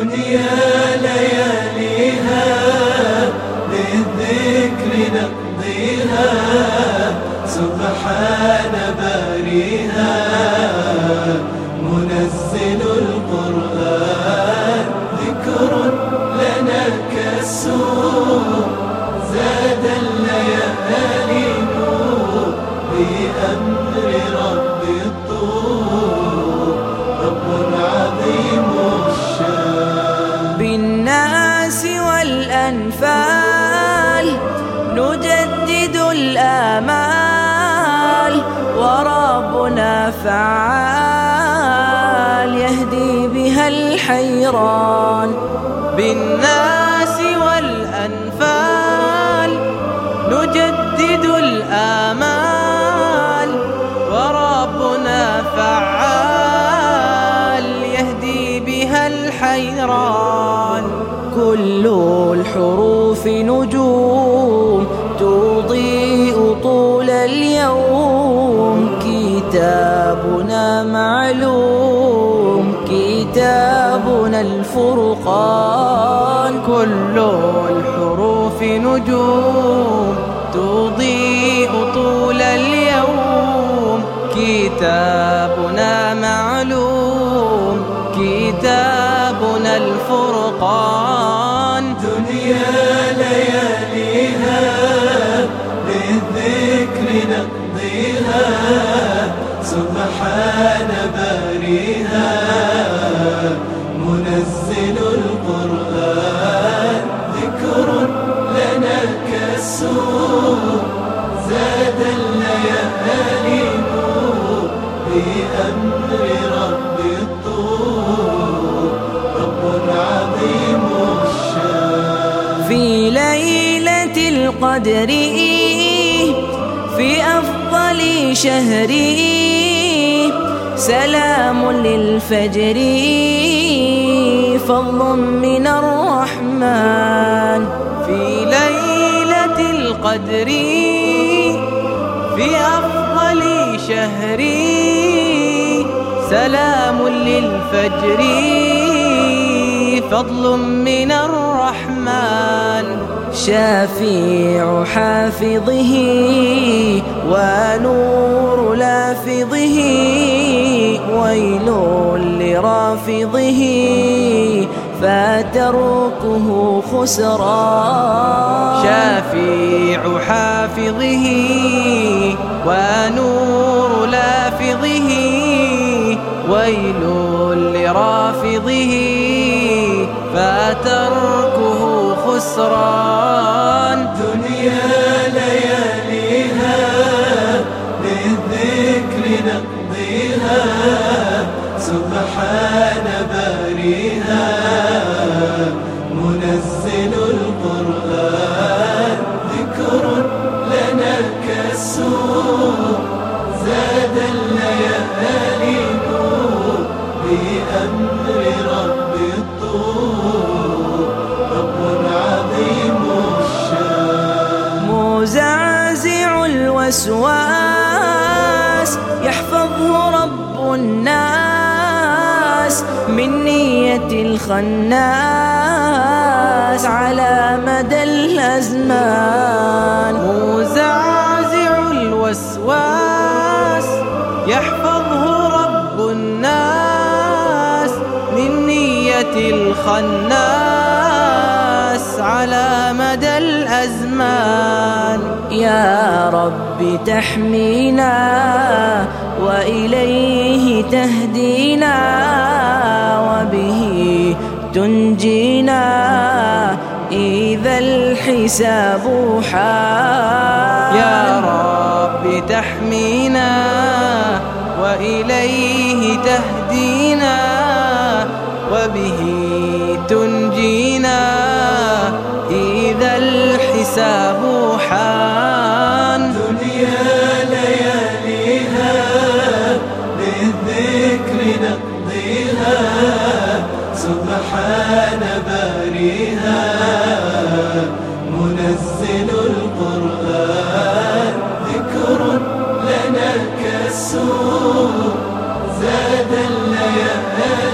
دنيا لياليها للذكر نقضيها سبحان باريها منزل القرآن. فعال يهدي بها الحيران بالناس والأنفال نجدد الآمال معلوم كتابنا الفرقان كل الحروف نجوم تضيء طول اليوم. كتابنا معلوم كتابنا الفرقان. دنيا لياليها للذكر نقضيها. سبحان باريها منزل القرآن ذكر لنا كالسور زاد الليالي نور بأمر رب الطور رب عظيم الشان. في ليلة القدر في أفضل شهر سلام للفجر. فضل من الرحمن. في ليلة القدر. في أفضل شهر. سلام للفجر. فضل من الرحمن. شافيع حافظه ونور لافظه ويل لرافضه فتركه خسران شافيع حافظه ونور لافظه ويل لرافضه فتركه خسران دنيا لياليها للذكر نقضيها سبحان باريها منزل القرآن ذكر لنا كالسور زاد الليالي بأمر الوسواس يحفظه رب الناس من نية الخناس على مدى الأزمان. مزعزع الوسواس يحفظه رب الناس من نية الخناس. الأزمان يا رب تحمينا وإليه تهدينا وبه تنجينا. إذا الحساب حال يا رب تحمينا وإليه تهدينا وبه تنجينا. الحساب حان دنيا لياليها للذكر نقضيها سبحان باريها منزل القرآن ذكر لنا كالسور زاد الليالي.